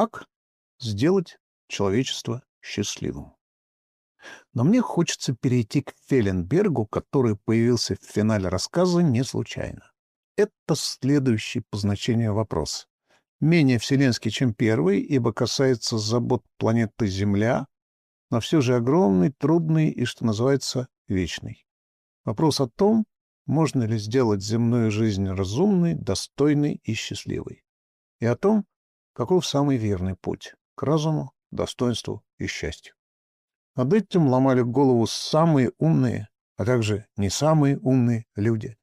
Как сделать человечество счастливым? Но мне хочется перейти к Феленбергу, который появился в финале рассказа не случайно. Это следующий по значению вопрос. Менее вселенский, чем первый, ибо касается забот планеты Земля, но все же огромный, трудный и, что называется, вечный. Вопрос о том, можно ли сделать земную жизнь разумной, достойной и счастливой. И о том, каков самый верный путь к разуму, достоинству и счастью. Над этим ломали голову самые умные, а также не самые умные люди.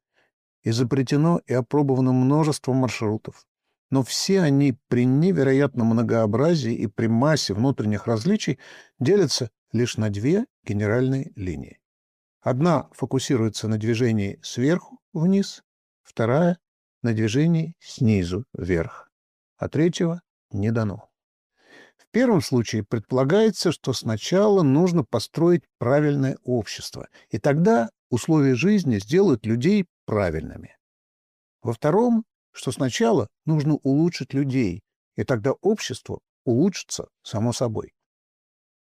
Изобретено и опробовано множество маршрутов. Но все они при невероятном многообразии и при массе внутренних различий делятся лишь на две генеральные линии. Одна фокусируется на движении сверху вниз, вторая — на движении снизу вверх, а третьего не дано первом случае предполагается, что сначала нужно построить правильное общество, и тогда условия жизни сделают людей правильными. Во втором, что сначала нужно улучшить людей, и тогда общество улучшится само собой.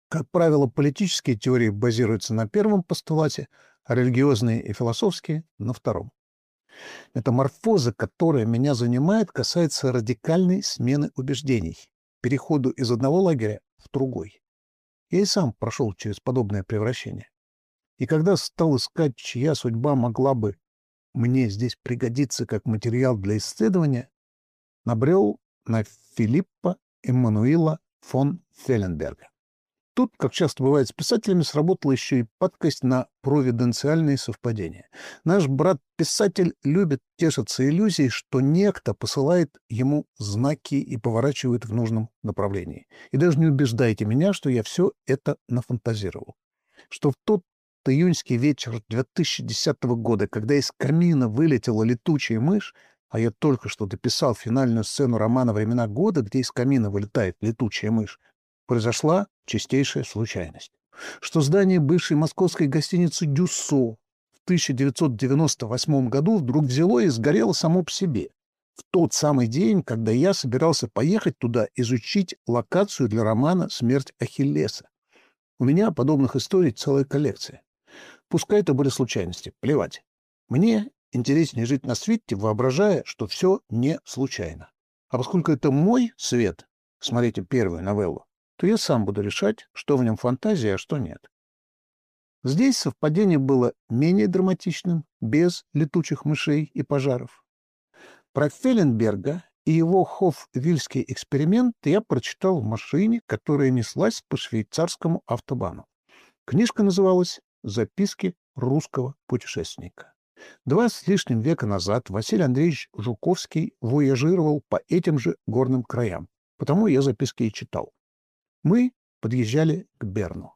Как правило, политические теории базируются на первом постулате, а религиозные и философские — на втором. Метаморфоза, которая меня занимает, касается радикальной смены убеждений переходу из одного лагеря в другой. Я и сам прошел через подобное превращение. И когда стал искать, чья судьба могла бы мне здесь пригодиться как материал для исследования, набрел на Филиппа Эммануила фон Фелленберга. Тут, как часто бывает с писателями, сработала еще и падкость на провиденциальные совпадения. Наш брат-писатель любит тешиться иллюзией, что некто посылает ему знаки и поворачивает в нужном направлении. И даже не убеждайте меня, что я все это нафантазировал. Что в тот июньский вечер 2010 года, когда из камина вылетела летучая мышь, а я только что дописал финальную сцену романа «Времена года», где из камина вылетает летучая мышь, произошла чистейшая случайность. Что здание бывшей московской гостиницы «Дюссо» в 1998 году вдруг взяло и сгорело само по себе. В тот самый день, когда я собирался поехать туда изучить локацию для романа «Смерть Ахиллеса». У меня подобных историй целая коллекция. Пускай это были случайности, плевать. Мне интереснее жить на свете, воображая, что все не случайно. А поскольку это мой свет, смотрите первую новеллу, то я сам буду решать, что в нем фантазия, а что нет. Здесь совпадение было менее драматичным, без летучих мышей и пожаров. Про Фелленберга и его Хофф-Вильский эксперимент я прочитал в машине, которая неслась по швейцарскому автобану. Книжка называлась «Записки русского путешественника». Два с лишним века назад Василий Андреевич Жуковский вояжировал по этим же горным краям, потому я записки и читал. Мы подъезжали к Берну.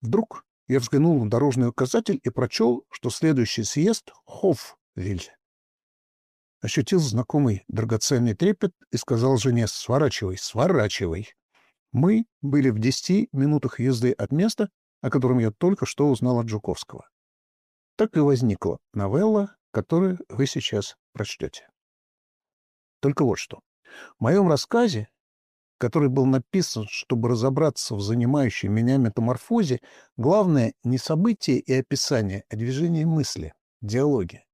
Вдруг я взглянул на дорожный указатель и прочел, что следующий съезд — Хофвиль. Ощутил знакомый драгоценный трепет и сказал жене «Сворачивай, сворачивай». Мы были в десяти минутах езды от места, о котором я только что узнал от Жуковского. Так и возникла новелла, которую вы сейчас прочтете. Только вот что. В моем рассказе который был написан, чтобы разобраться в занимающей меня метаморфозе, главное не событие и описание, а движение мысли, диалоги.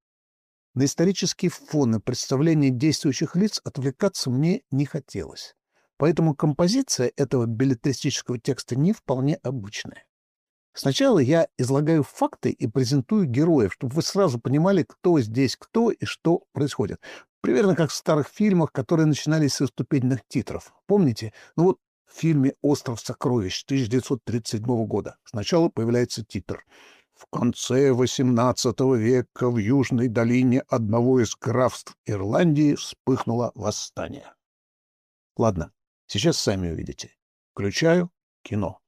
На исторические фоны представления действующих лиц отвлекаться мне не хотелось. Поэтому композиция этого билетристического текста не вполне обычная. Сначала я излагаю факты и презентую героев, чтобы вы сразу понимали, кто здесь кто и что происходит. Примерно как в старых фильмах, которые начинались со ступеньных титров. Помните? Ну вот в фильме «Остров сокровищ» 1937 года сначала появляется титр. В конце XVIII века в южной долине одного из графств Ирландии вспыхнуло восстание. Ладно, сейчас сами увидите. Включаю кино.